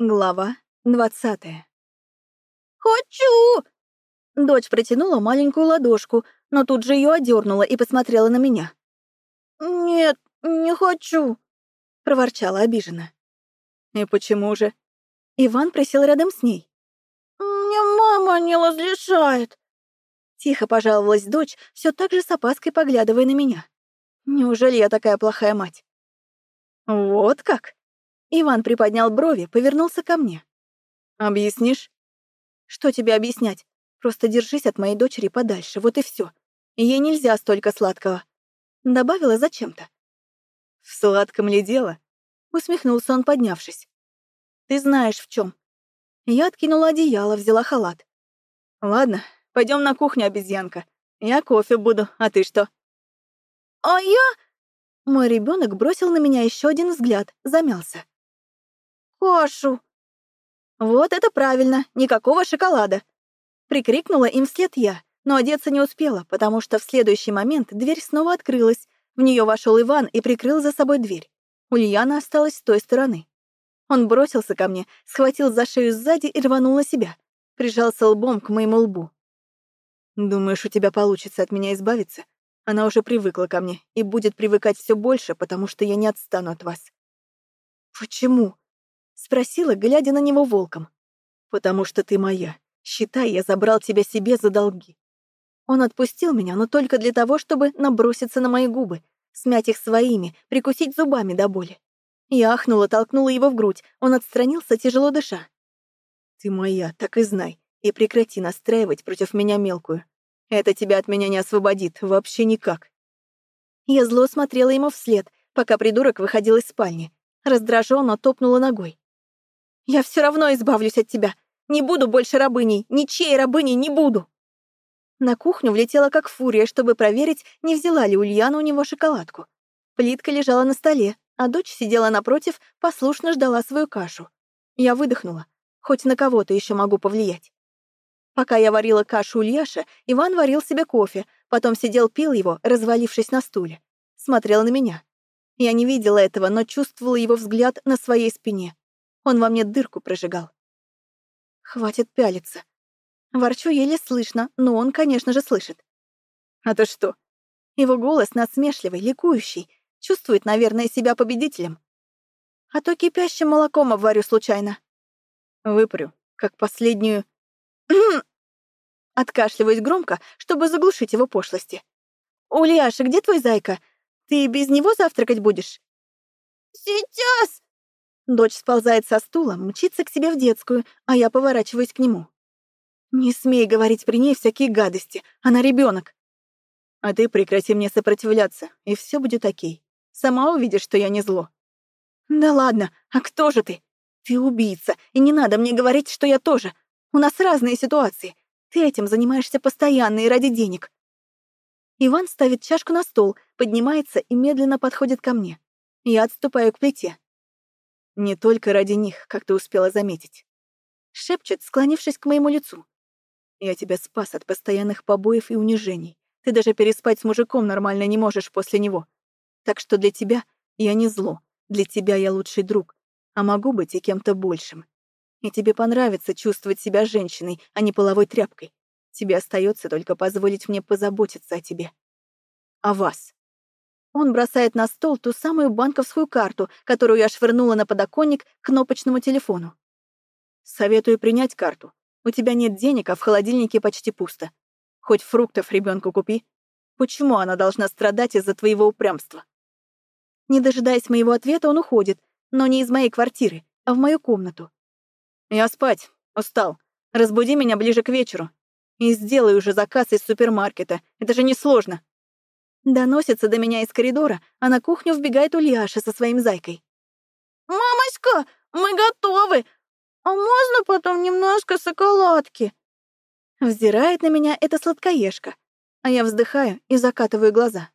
Глава двадцатая. «Хочу!» Дочь протянула маленькую ладошку, но тут же ее одернула и посмотрела на меня. «Нет, не хочу», — проворчала обиженно. «И почему же?» Иван присел рядом с ней. «Мне мама не разрешает», — тихо пожаловалась дочь, все так же с опаской поглядывая на меня. «Неужели я такая плохая мать?» «Вот как?» Иван приподнял брови, повернулся ко мне. «Объяснишь?» «Что тебе объяснять? Просто держись от моей дочери подальше, вот и все. Ей нельзя столько сладкого». Добавила зачем-то. «В сладком ли дело?» Усмехнулся он, поднявшись. «Ты знаешь, в чем. Я откинула одеяло, взяла халат. «Ладно, пойдем на кухню, обезьянка. Я кофе буду, а ты что?» «А я...» Мой ребенок бросил на меня еще один взгляд, замялся кашу!» «Вот это правильно, никакого шоколада!» Прикрикнула им вслед я, но одеться не успела, потому что в следующий момент дверь снова открылась, в нее вошел Иван и прикрыл за собой дверь. Ульяна осталась с той стороны. Он бросился ко мне, схватил за шею сзади и рванул на себя. Прижался лбом к моему лбу. «Думаешь, у тебя получится от меня избавиться? Она уже привыкла ко мне и будет привыкать все больше, потому что я не отстану от вас». «Почему?» Спросила, глядя на него волком. «Потому что ты моя. Считай, я забрал тебя себе за долги». Он отпустил меня, но только для того, чтобы наброситься на мои губы, смять их своими, прикусить зубами до боли. Я ахнула, толкнула его в грудь. Он отстранился, тяжело дыша. «Ты моя, так и знай. И прекрати настраивать против меня мелкую. Это тебя от меня не освободит, вообще никак». Я зло смотрела ему вслед, пока придурок выходил из спальни. Раздраженно топнула ногой. Я все равно избавлюсь от тебя. Не буду больше рабыней, ничьей рабыней не буду. На кухню влетела как фурия, чтобы проверить, не взяла ли Ульяна у него шоколадку. Плитка лежала на столе, а дочь сидела напротив, послушно ждала свою кашу. Я выдохнула. Хоть на кого-то еще могу повлиять. Пока я варила кашу Ульяше, Иван варил себе кофе, потом сидел пил его, развалившись на стуле. Смотрел на меня. Я не видела этого, но чувствовала его взгляд на своей спине. Он во мне дырку прожигал. Хватит пялиться. Ворчу еле слышно, но он, конечно же, слышит. А то что? Его голос насмешливый, ликующий, чувствует, наверное, себя победителем. А то кипящим молоком обварю случайно. Выпрю, как последнюю... Откашливаюсь громко, чтобы заглушить его пошлости. «Ульяша, где твой зайка? Ты без него завтракать будешь?» «Сейчас!» Дочь сползает со стула, мчится к себе в детскую, а я поворачиваюсь к нему. «Не смей говорить при ней всякие гадости, она ребенок. А ты прекрати мне сопротивляться, и все будет окей. Сама увидишь, что я не зло. Да ладно, а кто же ты? Ты убийца, и не надо мне говорить, что я тоже. У нас разные ситуации. Ты этим занимаешься постоянно и ради денег. Иван ставит чашку на стол, поднимается и медленно подходит ко мне. Я отступаю к плите. Не только ради них, как ты успела заметить. Шепчет, склонившись к моему лицу. Я тебя спас от постоянных побоев и унижений. Ты даже переспать с мужиком нормально не можешь после него. Так что для тебя я не зло. Для тебя я лучший друг. А могу быть и кем-то большим. И тебе понравится чувствовать себя женщиной, а не половой тряпкой. Тебе остается только позволить мне позаботиться о тебе. О вас. Он бросает на стол ту самую банковскую карту, которую я швырнула на подоконник к кнопочному телефону. Советую принять карту. У тебя нет денег, а в холодильнике почти пусто. Хоть фруктов ребенку купи. Почему она должна страдать из-за твоего упрямства? Не дожидаясь моего ответа, он уходит, но не из моей квартиры, а в мою комнату. Я спать, устал. Разбуди меня ближе к вечеру. И сделай уже заказ из супермаркета. Это же несложно. Доносится до меня из коридора, а на кухню вбегает Ульяша со своим зайкой. «Мамочка, мы готовы! А можно потом немножко шоколадки?» Взирает на меня эта сладкоежка, а я вздыхаю и закатываю глаза.